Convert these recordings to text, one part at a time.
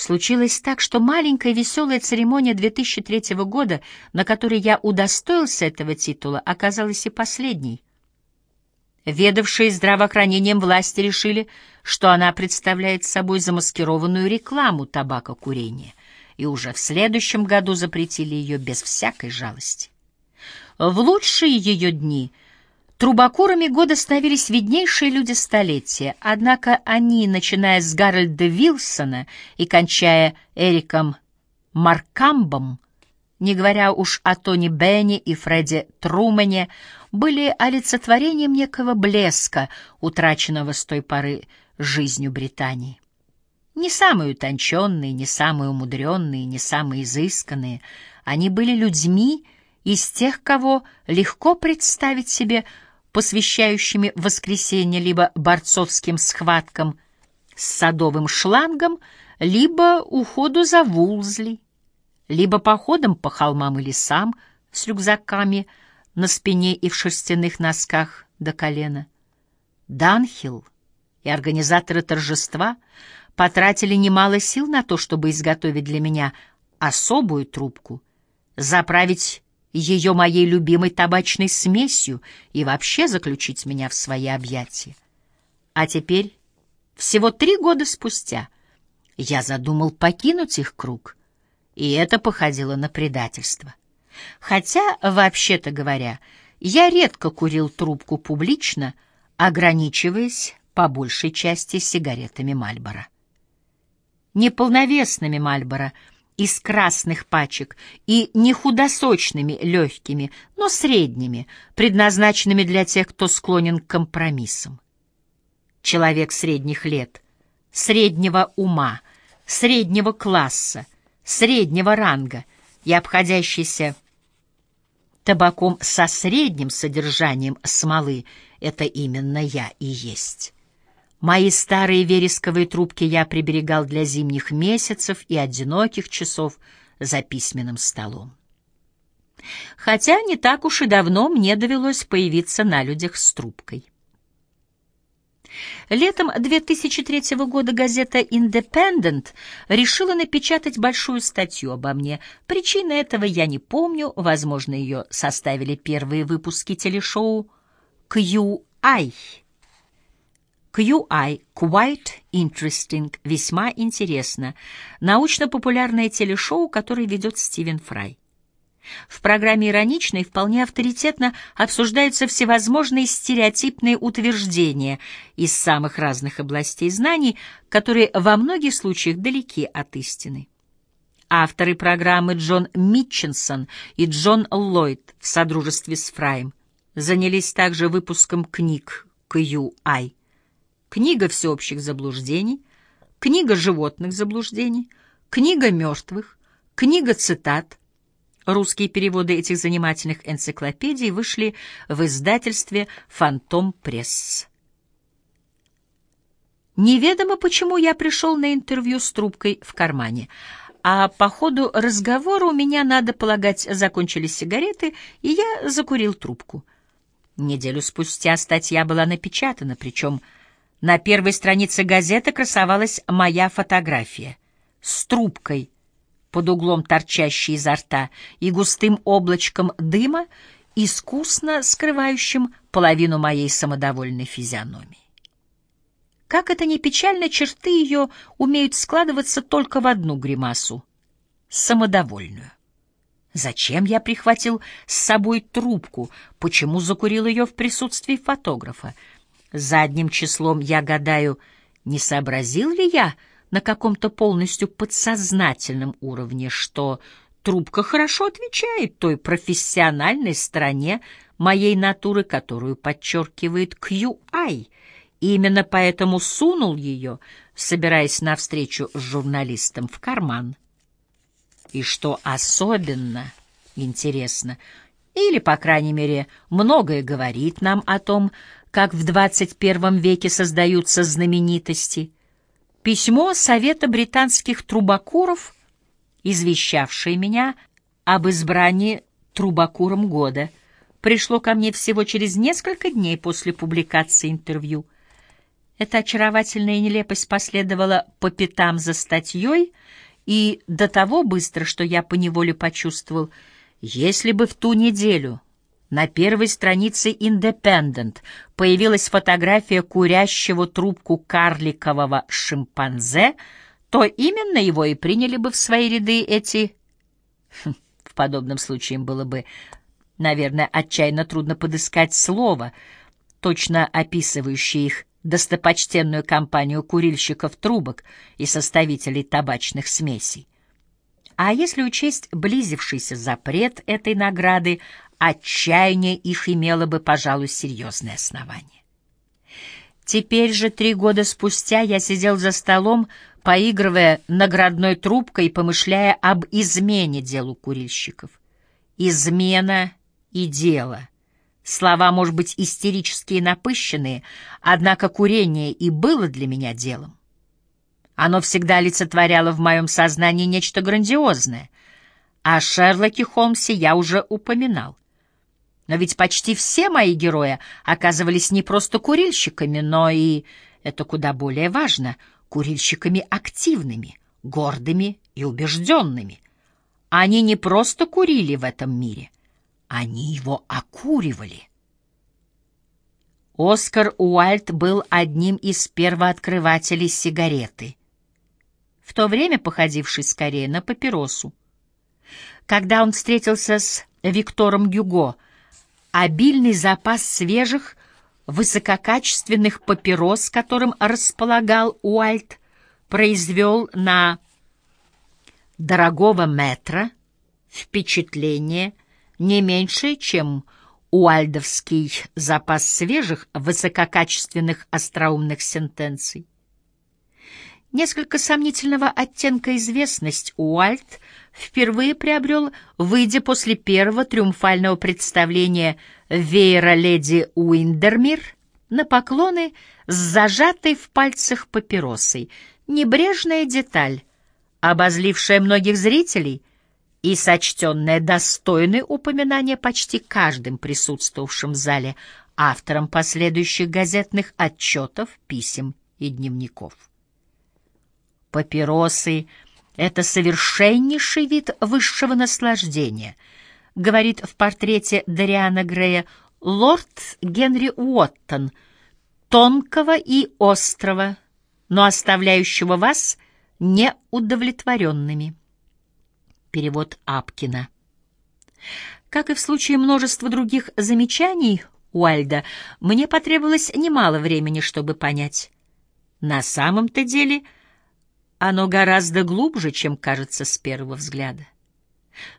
Случилось так, что маленькая веселая церемония 2003 года, на которой я удостоился этого титула, оказалась и последней. Ведавшие здравоохранением власти решили, что она представляет собой замаскированную рекламу табакокурения, и уже в следующем году запретили ее без всякой жалости. В лучшие ее дни трубокурами года становились виднейшие люди столетия, однако они, начиная с Гарольда Вилсона и кончая Эриком Маркамбом, не говоря уж о Тони Бенни и Фредди Трумэне, были олицетворением некого блеска, утраченного с той поры жизнью Британии. Не самые утонченные, не самые умудренные, не самые изысканные, они были людьми, из тех, кого легко представить себе посвящающими воскресенье либо борцовским схваткам с садовым шлангом, либо уходу за Вулзли, либо походом по холмам и лесам с рюкзаками на спине и в шерстяных носках до колена. Данхилл и организаторы торжества потратили немало сил на то, чтобы изготовить для меня особую трубку, заправить ее моей любимой табачной смесью и вообще заключить меня в свои объятия. А теперь, всего три года спустя, я задумал покинуть их круг, и это походило на предательство. Хотя, вообще-то говоря, я редко курил трубку публично, ограничиваясь по большей части сигаретами Мальбора. Неполновесными Мальбора — из красных пачек и не худосочными, легкими, но средними, предназначенными для тех, кто склонен к компромиссам. Человек средних лет, среднего ума, среднего класса, среднего ранга и обходящийся табаком со средним содержанием смолы — это именно я и есть. Мои старые вересковые трубки я приберегал для зимних месяцев и одиноких часов за письменным столом. Хотя не так уж и давно мне довелось появиться на людях с трубкой. Летом 2003 года газета «Индепендент» решила напечатать большую статью обо мне. Причины этого я не помню, возможно, ее составили первые выпуски телешоу «QI» QI — Quite Interesting, весьма интересно, научно-популярное телешоу, которое ведет Стивен Фрай. В программе иронично и вполне авторитетно обсуждаются всевозможные стереотипные утверждения из самых разных областей знаний, которые во многих случаях далеки от истины. Авторы программы Джон Митчинсон и Джон Ллойд в содружестве с Фраем занялись также выпуском книг QI книга всеобщих заблуждений, книга животных заблуждений, книга мертвых, книга цитат. Русские переводы этих занимательных энциклопедий вышли в издательстве «Фантом Пресс». Неведомо, почему я пришел на интервью с трубкой в кармане, а по ходу разговора у меня, надо полагать, закончились сигареты, и я закурил трубку. Неделю спустя статья была напечатана, причем на первой странице газеты красовалась моя фотография с трубкой под углом торчащей изо рта и густым облачком дыма, искусно скрывающим половину моей самодовольной физиономии. Как это ни печально, черты ее умеют складываться только в одну гримасу — самодовольную. Зачем я прихватил с собой трубку? Почему закурил ее в присутствии фотографа? Задним числом я гадаю, не сообразил ли я на каком-то полностью подсознательном уровне, что трубка хорошо отвечает той профессиональной стороне моей натуры, которую подчеркивает QI. И именно поэтому сунул ее, собираясь навстречу с журналистом в карман. И что особенно интересно, или, по крайней мере, многое говорит нам о том, как в 21 веке создаются знаменитости, письмо Совета британских трубакуров, извещавшее меня об избрании трубакуром года, пришло ко мне всего через несколько дней после публикации интервью. Эта очаровательная нелепость последовала по пятам за статьей и до того быстро, что я поневоле почувствовал, если бы в ту неделю на первой странице «Индепендент» появилась фотография курящего трубку карликового шимпанзе, то именно его и приняли бы в свои ряды эти... Хм, в подобном случае было бы, наверное, отчаянно трудно подыскать слово, точно описывающее их достопочтенную компанию курильщиков трубок и составителей табачных смесей. А если учесть близившийся запрет этой награды, отчаяние их имело бы, пожалуй, серьезное основание. Теперь же, три года спустя, я сидел за столом, поигрывая наградной трубкой и помышляя об измене делу курильщиков. Измена и дело. Слова, может быть, истерические напыщенные, однако курение и было для меня делом. Оно всегда олицетворяло в моем сознании нечто грандиозное. О Шерлоке Холмсе я уже упоминал. Но ведь почти все мои герои оказывались не просто курильщиками, но и, это куда более важно, курильщиками активными, гордыми и убежденными. Они не просто курили в этом мире — они его окуривали. Оскар Уальд был одним из первооткрывателей сигареты, в то время походивший скорее на папиросу. Когда он встретился с Виктором Гюго, обильный запас свежих, высококачественных папирос, которым располагал Уальд, произвел на дорогого метра впечатление — не меньше, чем уальдовский запас свежих, высококачественных остроумных сентенций. Несколько сомнительного оттенка известность Уальд впервые приобрел, выйдя после первого триумфального представления веера леди Уиндермир на поклоны с зажатой в пальцах папиросой. Небрежная деталь, обозлившая многих зрителей — и сочтенное достойной упоминания почти каждым присутствовавшим в зале автором последующих газетных отчетов, писем и дневников. Папиросы — это совершеннейший вид высшего наслаждения, говорит в портрете Дариана Грея лорд Генри Уоттон, тонкого и острого, но оставляющего вас неудовлетворенными. Перевод Апкина. Как и в случае множества других замечаний Уальда, мне потребовалось немало времени, чтобы понять. На самом-то деле оно гораздо глубже, чем кажется с первого взгляда.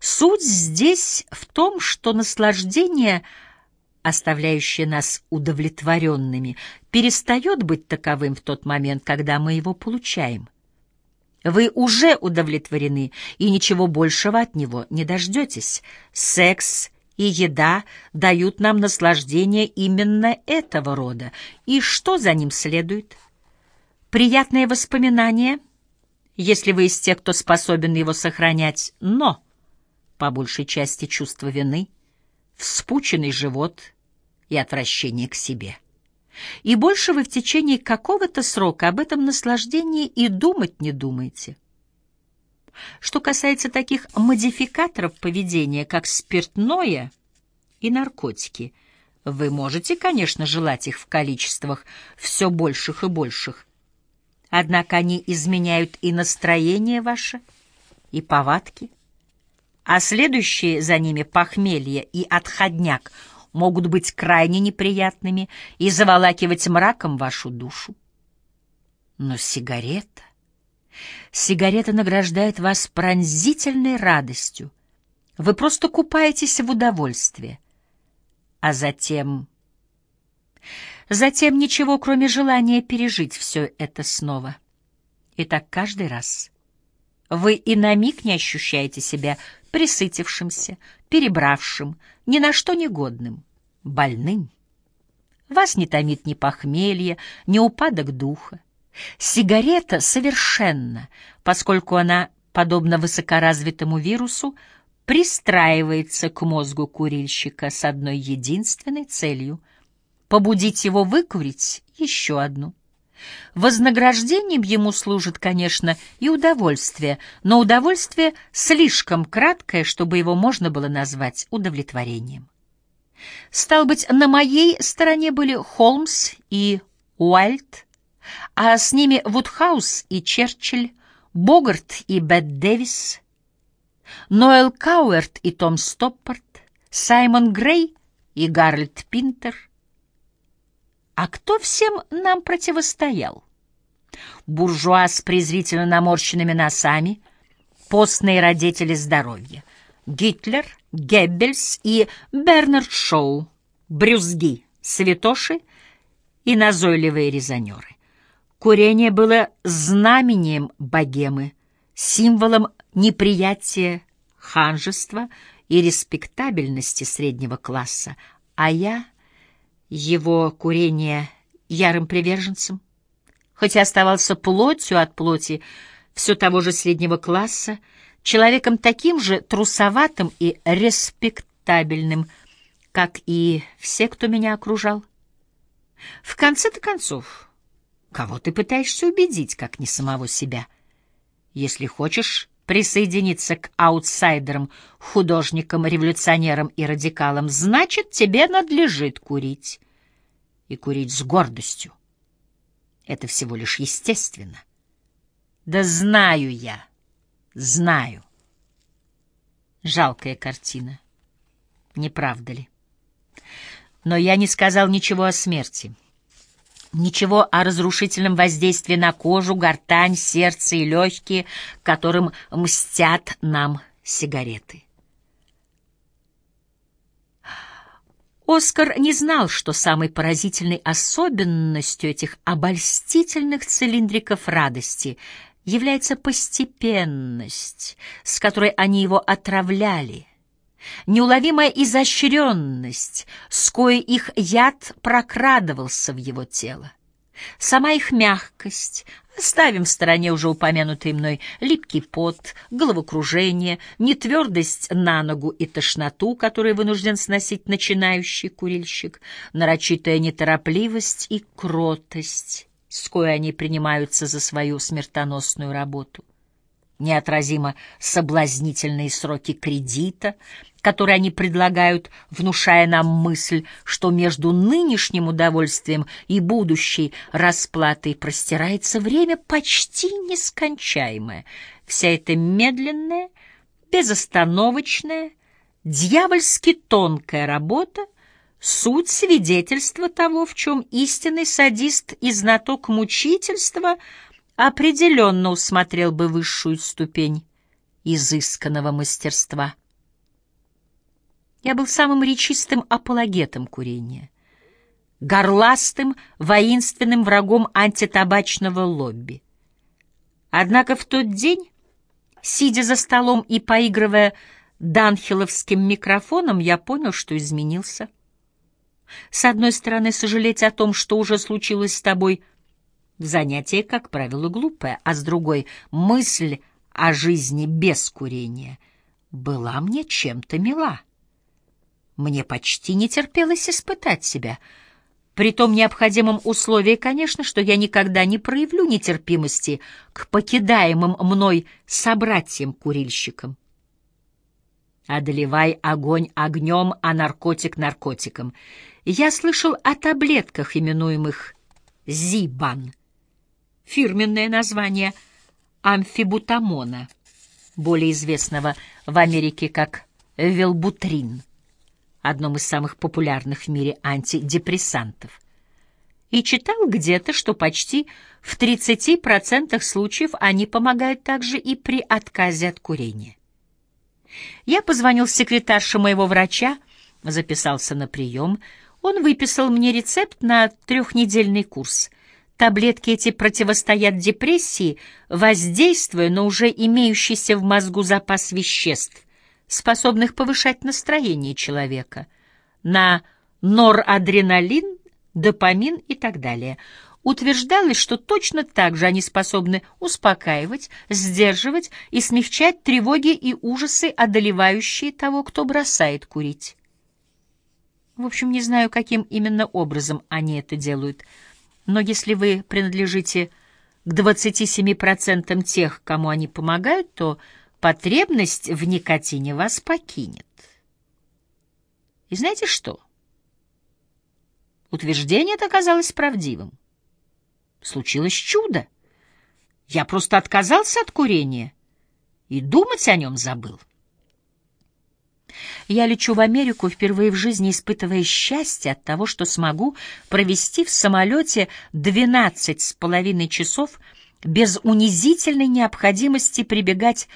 Суть здесь в том, что наслаждение, оставляющее нас удовлетворенными, перестает быть таковым в тот момент, когда мы его получаем — вы уже удовлетворены и ничего большего от него не дождетесь. Секс и еда дают нам наслаждение именно этого рода. И что за ним следует? Приятные воспоминания, если вы из тех, кто способен его сохранять, но, по большей части, чувство вины, вспученный живот и отвращение к себе. И больше вы в течение какого-то срока об этом наслаждении и думать не думаете. Что касается таких модификаторов поведения, как спиртное и наркотики, вы можете, конечно, желать их в количествах все больших и больших. Однако они изменяют и настроение ваше, и повадки, а следующие за ними похмелье и отходняк – могут быть крайне неприятными и заволакивать мраком вашу душу. Но сигарета... Сигарета награждает вас пронзительной радостью. Вы просто купаетесь в удовольствии. А затем... Затем ничего, кроме желания пережить все это снова. И так каждый раз. Вы и на миг не ощущаете себя присытившимся, перебравшим, ни на что не годным, больным. Вас не томит ни похмелье, ни упадок духа. Сигарета совершенно, поскольку она, подобно высокоразвитому вирусу, пристраивается к мозгу курильщика с одной единственной целью — побудить его выкурить еще одну. Вознаграждением ему служит, конечно, и удовольствие, но удовольствие слишком краткое, чтобы его можно было назвать удовлетворением. Стало быть, на моей стороне были Холмс и Уайльд, а с ними Вудхаус и Черчилль, Богарт и Бет Дэвис, Ноэл Кауард и Том Стоппард, Саймон Грей и Гарольд Пинтер. А кто всем нам противостоял? Буржуа с презрительно наморщенными носами, постные родители здоровья, Гитлер, Геббельс и Бернард Шоу, брюзги, святоши и назойливые резонеры. Курение было знамением богемы, символом неприятия ханжества и респектабельности среднего класса, а я его курение ярым приверженцем, хотя оставался плотью от плоти все того же среднего класса, человеком таким же трусоватым и респектабельным, как и все, кто меня окружал. В конце-то концов, Кого ты пытаешься убедить, как не самого себя? Если хочешь присоединиться к аутсайдерам, художникам, революционерам и радикалам, значит, тебе надлежит курить. И курить с гордостью. Это всего лишь естественно. Да знаю я, знаю. Жалкая картина, не правда ли? Но я не сказал ничего о смерти. Ничего о разрушительном воздействии на кожу, гортань, сердце и легкие, которым мстят нам сигареты. Оскар не знал, что самой поразительной особенностью этих обольстительных цилиндриков радости является постепенность, с которой они его отравляли — неуловимая изощренность, с коей их яд прокрадывался в его тело. Сама их мягкость, оставим в стороне уже упомянутый мной липкий пот, головокружение, нетвердость на ногу и тошноту, которую вынужден сносить начинающий курильщик, нарочитая неторопливость и кротость, с коей они принимаются за свою смертоносную работу неотразимо соблазнительные сроки кредита, которые они предлагают, внушая нам мысль, что между нынешним удовольствием и будущей расплатой простирается время почти нескончаемое. Вся эта медленная, безостановочная, дьявольски тонкая работа — суть свидетельства того, в чем истинный садист и знаток мучительства определенно усмотрел бы высшую ступень изысканного мастерства. Я был самым речистым апологетом курения, горластым, воинственным врагом антитабачного лобби. Однако в тот день, сидя за столом и поигрывая данхиловским микрофоном, я понял, что изменился. С одной стороны, сожалеть о том, что уже случилось с тобой, занятие, как правило, глупое, а с другой — мысль о жизни без курения была мне чем-то мила. Мне почти не терпелось испытать себя. При том необходимом условии, конечно, что я никогда не проявлю нетерпимости к покидаемым мной собратьям-курильщикам. Одолевай огонь огнем, а наркотик наркотиком. Я слышал о таблетках, именуемых «Зибан», фирменное название амфибутамона, более известного в Америке как велбутрин одном из самых популярных в мире антидепрессантов. И читал где-то, что почти в 30% случаев они помогают также и при отказе от курения. Я позвонил секретарше моего врача, записался на прием. Он выписал мне рецепт на трехнедельный курс. Таблетки эти противостоят депрессии, воздействуя на уже имеющийся в мозгу запас веществ, способных повышать настроение человека, на норадреналин, допамин и так далее. Утверждалось, что точно так же они способны успокаивать, сдерживать и смягчать тревоги и ужасы, одолевающие того, кто бросает курить. В общем, не знаю, каким именно образом они это делают. Но если вы принадлежите к 27% тех, кому они помогают, то потребность в никотине вас покинет. И знаете что? Утверждение это оказалось правдивым. Случилось чудо. Я просто отказался от курения и думать о нем забыл. Я лечу в Америку, впервые в жизни испытывая счастье от того, что смогу провести в самолете двенадцать с половиной часов без унизительной необходимости прибегать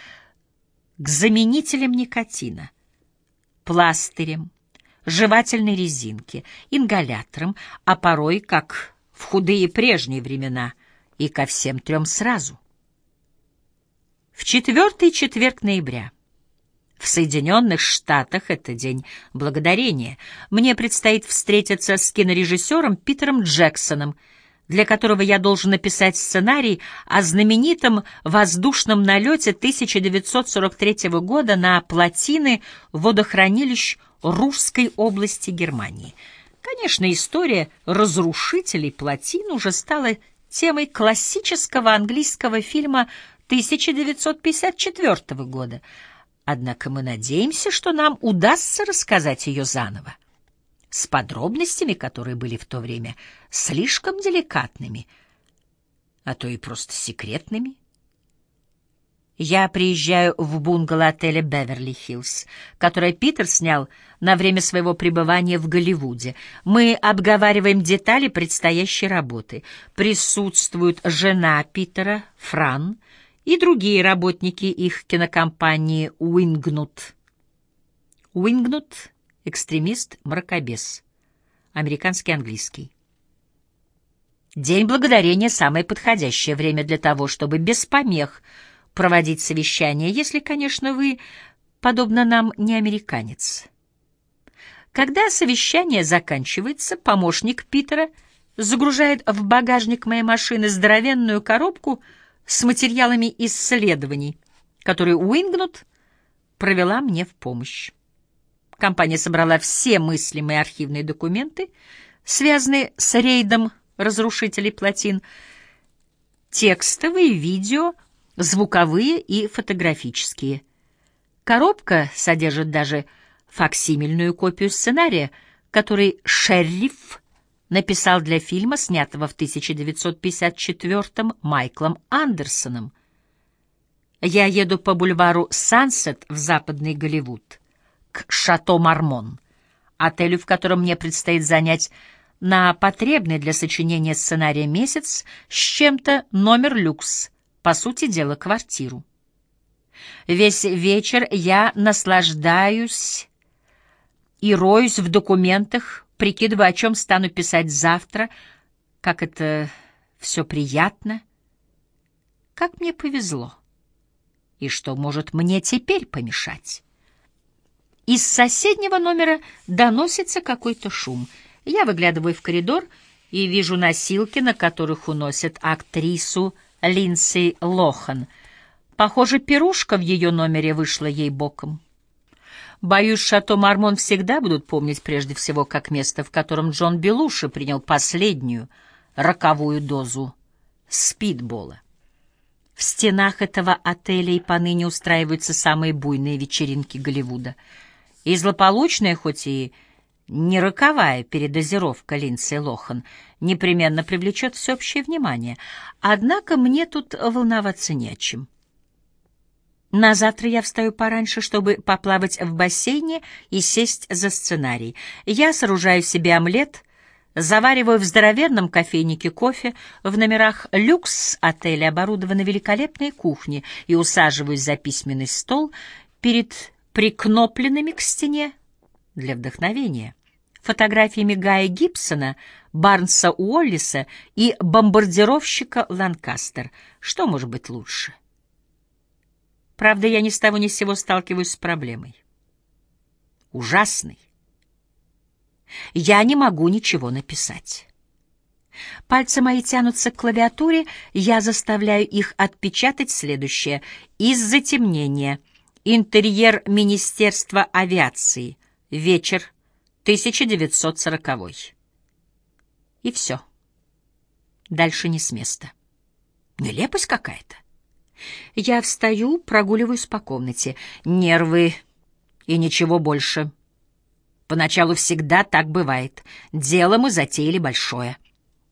к заменителям никотина, пластырям, жевательной резинке, ингаляторам, а порой, как в худые прежние времена, и ко всем трем сразу. В четвертый четверг ноября в Соединенных Штатах это день благодарения. Мне предстоит встретиться с кинорежиссером Питером Джексоном, для которого я должен написать сценарий о знаменитом воздушном налете 1943 года на плотины водохранилищ Русской области Германии. Конечно, история разрушителей плотин уже стала темой классического английского фильма 1954 года — Однако мы надеемся, что нам удастся рассказать ее заново, с подробностями, которые были в то время слишком деликатными, а то и просто секретными. Я приезжаю в бунгало отеля «Беверли-Хиллз», которое Питер снял на время своего пребывания в Голливуде. Мы обговариваем детали предстоящей работы. Присутствует жена Питера, Фран, и другие работники их кинокомпании «Уингнут». «Уингнут» — экстремист, мракобес. Американский английский. День Благодарения — самое подходящее время для того, чтобы без помех проводить совещание, если, конечно, вы, подобно нам, не американец. Когда совещание заканчивается, помощник Питера загружает в багажник моей машины здоровенную коробку — с материалами исследований, которые Уингнут провела мне в помощь. Компания собрала все мыслимые архивные документы, связанные с рейдом разрушителей плотин, текстовые, видео, звуковые и фотографические. Коробка содержит даже факсимильную копию сценария, который шериф написал для фильма, снятого в 1954-м Майклом Андерсоном. Я еду по бульвару Сансет в западный Голливуд, к Шато Мармон, отелю, в котором мне предстоит занять на потребный для сочинения сценария месяц с чем-то номер люкс, по сути дела, квартиру. Весь вечер я наслаждаюсь и роюсь в документах, прикидываю, о чем стану писать завтра, как это все приятно, как мне повезло, и что может мне теперь помешать. Из соседнего номера доносится какой-то шум. Я выглядываю в коридор и вижу носилки, на которых уносят актрису Линдси Лохан. Похоже, пирушка в ее номере вышла ей боком. Боюсь, шато Мармон всегда будут помнить прежде всего как место, в котором Джон Белуши принял последнюю роковую дозу спидбола. В стенах этого отеля и поныне устраиваются самые буйные вечеринки Голливуда. И злополучная, хоть и не роковая передозировка Линдси Лохан непременно привлечет всеобщее внимание. Однако мне тут волноваться не о чем. На завтра я встаю пораньше, чтобы поплавать в бассейне и сесть за сценарий. Я сооружаю себе омлет, завариваю в здоровенном кофейнике кофе, в номерах люкс отеля оборудованы великолепные кухни и усаживаюсь за письменный стол перед прикнопленными к стене для вдохновения фотографиями Гая Гибсона, Барнса Уоллиса и бомбардировщика Ланкастер. Что может быть лучше? — Правда, я ни с того ни с сего сталкиваюсь с проблемой. Ужасной. Я не могу ничего написать. Пальцы мои тянутся к клавиатуре, я заставляю их отпечатать следующее. Из затемнения. Интерьер Министерства авиации. Вечер 1940 И все. Дальше не с места. Нелепость какая-то. Я встаю, прогуливаюсь по комнате. Нервы и ничего больше. Поначалу всегда так бывает. Дело мы затеяли большое.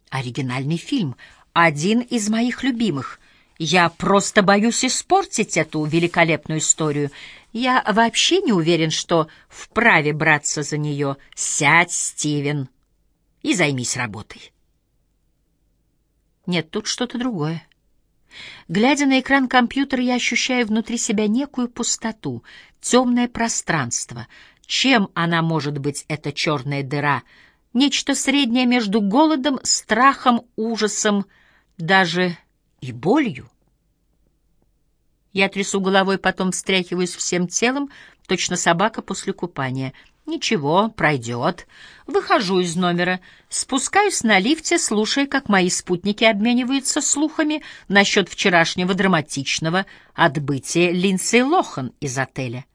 Оригинальный фильм. Один из моих любимых. Я просто боюсь испортить эту великолепную историю. Я вообще не уверен, что вправе браться за нее. Сядь, Стивен, и займись работой. Нет, тут что-то другое. Глядя на экран компьютера, я ощущаю внутри себя некую пустоту, темное пространство. Чем она может быть, эта черная дыра? Нечто среднее между голодом, страхом, ужасом, даже и болью. Я трясу головой, потом встряхиваюсь всем телом, точно собака после купания — Ничего, пройдет. Выхожу из номера, спускаюсь на лифте, слушая, как мои спутники обмениваются слухами насчет вчерашнего драматичного отбытия Линдси Лохан из отеля.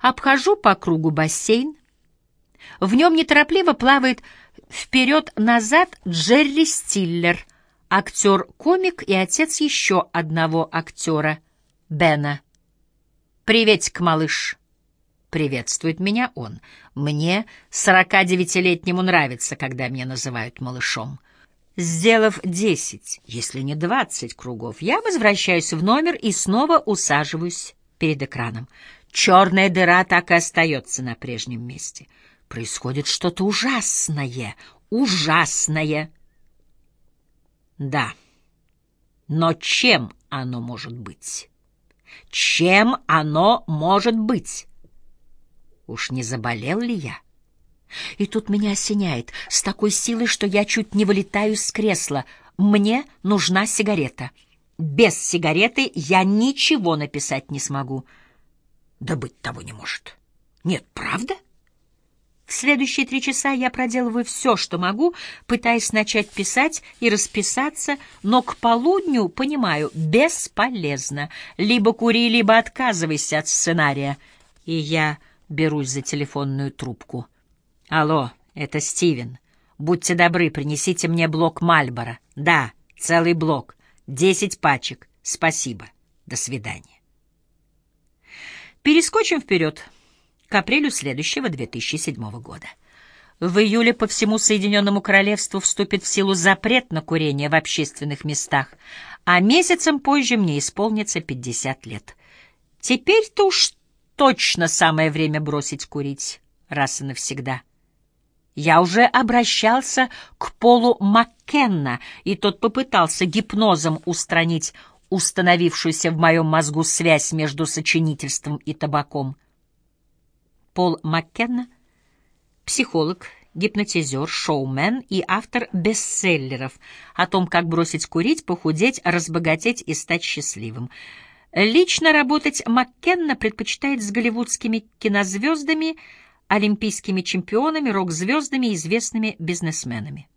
Обхожу по кругу бассейн. В нем неторопливо плавает вперед-назад Джерри Стиллер, актер-комик и отец еще одного актера, Бена. «Приветик, малыш!» Приветствует меня он. Мне, 49-летнему, нравится, когда меня называют малышом. Сделав десять, если не двадцать кругов, я возвращаюсь в номер и снова усаживаюсь перед экраном. Черная дыра так и остается на прежнем месте. Происходит что-то ужасное, ужасное. Да, но чем оно может быть? Чем оно может быть? Уж не заболел ли я? И тут меня осеняет с такой силой, что я чуть не вылетаю с кресла. Мне нужна сигарета. Без сигареты я ничего написать не смогу. Да быть того не может. Нет, правда? В следующие три часа я проделываю все, что могу, пытаясь начать писать и расписаться, но к полудню, понимаю, бесполезно. Либо кури, либо отказывайся от сценария. И я Берусь за телефонную трубку. «Алло, это Стивен. Будьте добры, принесите мне блок Мальбора. Да, целый блок. Десять пачек. Спасибо. До свидания». Перескочим вперед к апрелю следующего 2007 года. В июле по всему Соединенному Королевству вступит в силу запрет на курение в общественных местах, а месяцем позже мне исполнится 50 лет. Теперь-то уж точно самое время бросить курить раз и навсегда. Я уже обращался к Полу Маккенна, и тот попытался гипнозом устранить установившуюся в моем мозгу связь между сочинительством и табаком. Пол Маккенна — психолог, гипнотизер, шоумен и автор бестселлеров о том, как бросить курить, похудеть, разбогатеть и стать счастливым — Лично работать Маккенна предпочитает с голливудскими кинозвездами, олимпийскими чемпионами, рок-звездами и известными бизнесменами.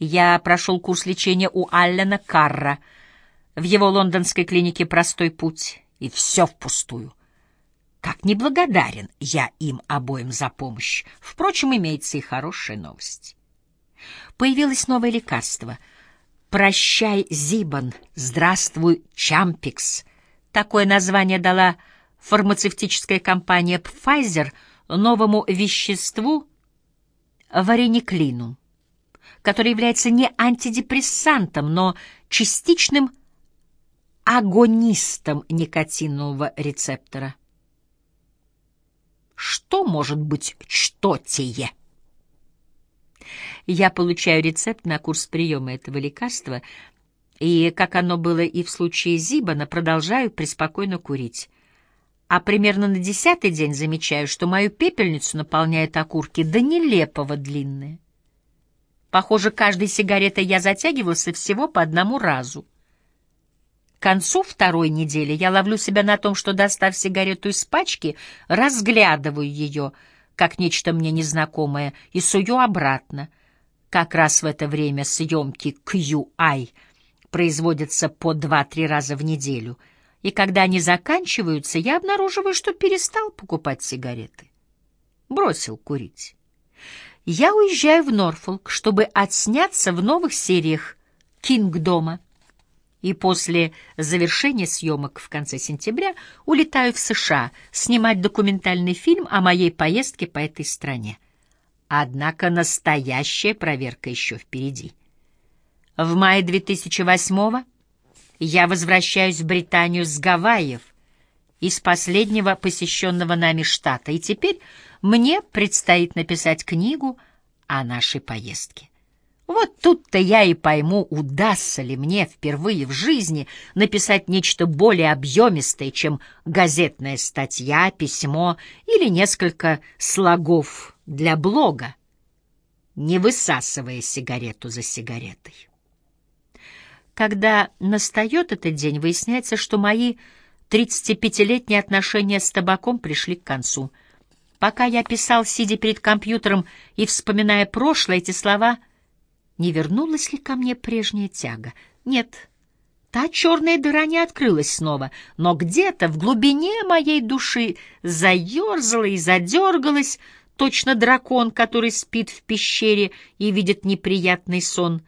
Я прошел курс лечения у Аллена Карра в его лондонской клинике «Простой путь», и все впустую. Как неблагодарен я им обоим за помощь. Впрочем, имеется и хорошая новость. Появилось новое лекарство — «Прощай, Зибан, здравствуй, Чампикс». Такое название дала фармацевтическая компания Pfizer новому веществу варениклину, который является не антидепрессантом, но частичным агонистом никотинового рецептора. Что может быть что-тее? Я получаю рецепт на курс приема этого лекарства, и, как оно было и в случае Зибана, продолжаю преспокойно курить. А примерно на десятый день замечаю, что мою пепельницу наполняет окурки до нелепого длинные. Похоже, каждой сигаретой я затягивался всего по одному разу. Концу второй недели я ловлю себя на том, что, достав сигарету из пачки, разглядываю ее, как нечто мне незнакомое, и сую обратно — как раз в это время съемки QI производятся по два-три раза в неделю, и когда они заканчиваются, я обнаруживаю, что перестал покупать сигареты. Бросил курить. Я уезжаю в Норфолк, чтобы отсняться в новых сериях «Кингдома» и после завершения съемок в конце сентября улетаю в США снимать документальный фильм о моей поездке по этой стране. Однако настоящая проверка еще впереди. В мае 2008 я возвращаюсь в Британию с Гавайев, из последнего посещенного нами штата, и теперь мне предстоит написать книгу о нашей поездке. Вот тут-то я и пойму, удастся ли мне впервые в жизни написать нечто более объемистое, чем газетная статья, письмо или несколько слогов для блога, не высасывая сигарету за сигаретой. Когда настает этот день, выясняется, что мои 35-летние отношения с табаком пришли к концу. Пока я писал, сидя перед компьютером и вспоминая прошлое, эти слова — не вернулась ли ко мне прежняя тяга? Нет, та черная дыра не открылась снова, но где-то в глубине моей души заерзала и задергалась, точно дракон, который спит в пещере и видит неприятный сон.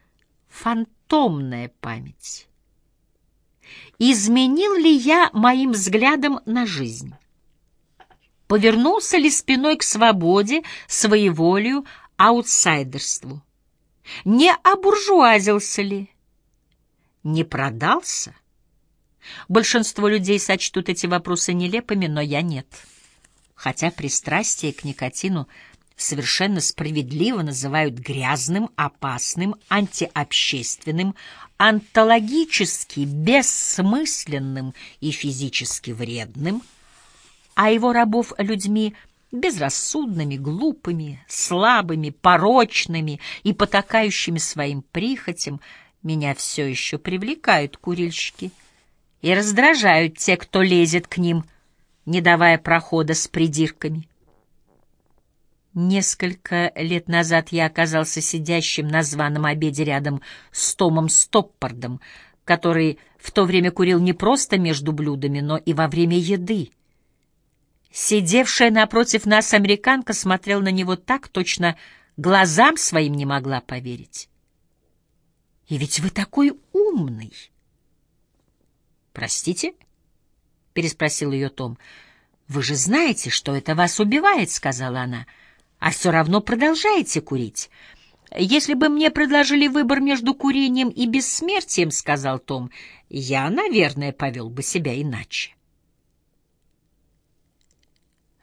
Фантомная память. Изменил ли я моим взглядом на жизнь? Повернулся ли спиной к свободе, своеволию, аутсайдерству? Не обуржуазился ли? Не продался? Большинство людей сочтут эти вопросы нелепыми, но я нет. Хотя пристрастие к никотину совершенно справедливо называют грязным, опасным, антиобщественным, онтологически бессмысленным и физически вредным, а его рабов людьми – безрассудными, глупыми, слабыми, порочными и потакающими своим прихотям, меня все еще привлекают курильщики и раздражают те, кто лезет к ним, не давая прохода с придирками. Несколько лет назад я оказался сидящим на званом обеде рядом с Томом Стоппардом, который в то время курил не просто между блюдами, но и во время еды. Сидевшая напротив нас американка смотрела на него так, точно глазам своим не могла поверить. «И ведь вы такой умный!» «Простите?» — переспросил ее Том. «Вы же знаете, что это вас убивает», — сказала она, — «а все равно продолжаете курить». «Если бы мне предложили выбор между курением и бессмертием», — сказал Том, — «я, наверное, повел бы себя иначе».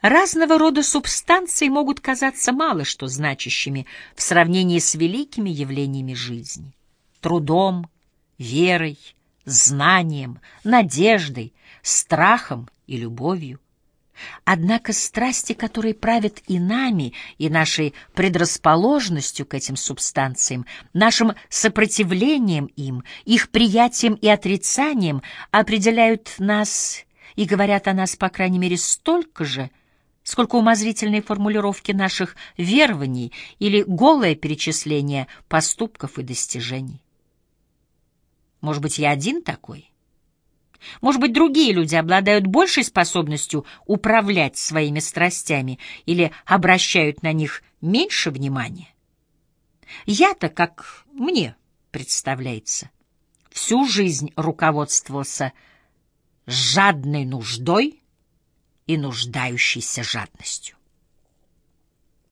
Разного рода субстанции могут казаться мало что значащими в сравнении с великими явлениями жизни. Трудом, верой, знанием, надеждой, страхом и любовью. Однако страсти, которые правят и нами, и нашей предрасположенностью к этим субстанциям, нашим сопротивлением им, их приятием и отрицанием, определяют нас и говорят о нас, по крайней мере, столько же, сколько умозрительные формулировки наших верований или голое перечисление поступков и достижений. Может быть, я один такой? Может быть, другие люди обладают большей способностью управлять своими страстями или обращают на них меньше внимания? Я-то, как мне представляется, всю жизнь руководствовался жадной нуждой, и нуждающийся жадностью.